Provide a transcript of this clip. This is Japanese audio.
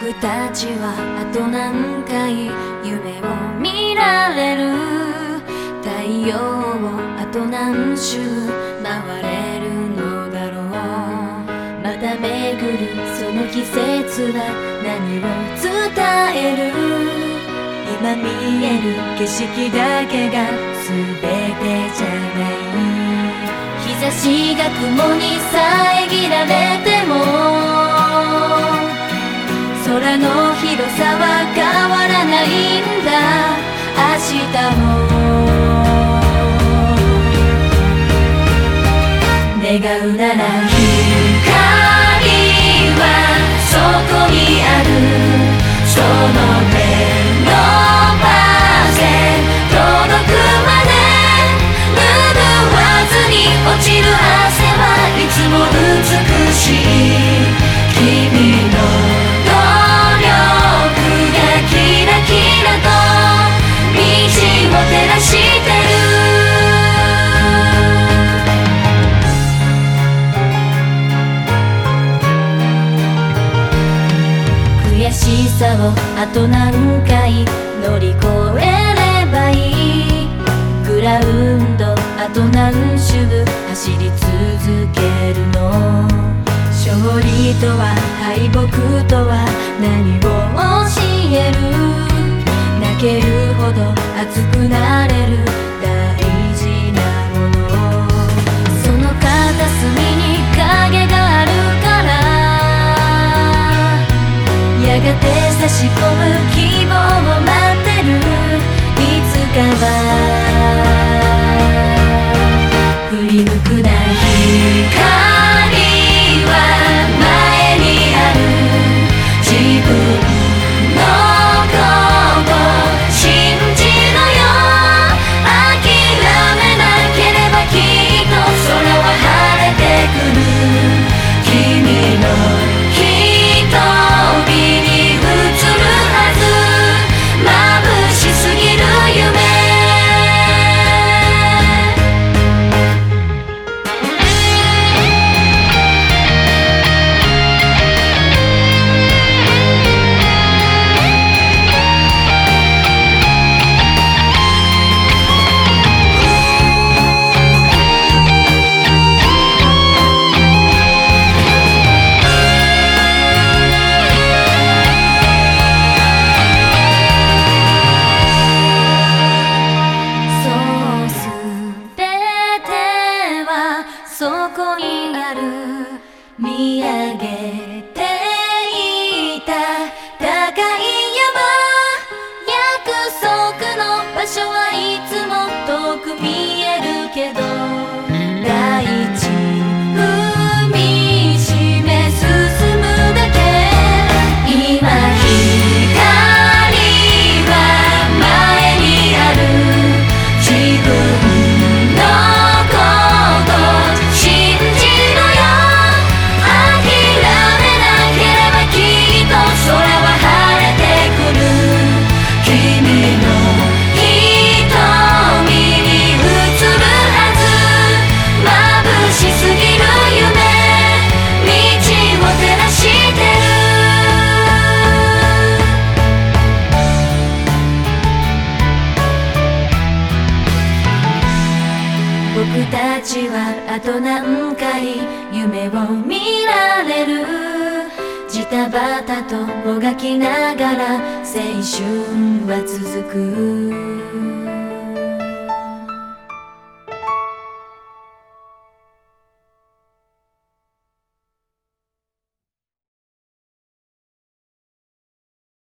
僕たちはあと何回夢を見られる。太陽をあと何周回れるのだろう。また巡るその季節は何を伝える。今見える景色だけが全てじゃない。日差しが雲に遮られても広さは変わらないんだ。明日も。願うならしさをあと何回乗り越えればいいグラウンドあと何周走り続けるの？勝利とは敗北とは何を教える？泣けるほど熱くなれる。やがて差し込む希望を待ってる。いつかは。振り向くそこにある見上げていた高い山。約束の場所はいつも遠く見え僕たちはあと何回夢を見られる。ジタバタともがきながら青春は続く。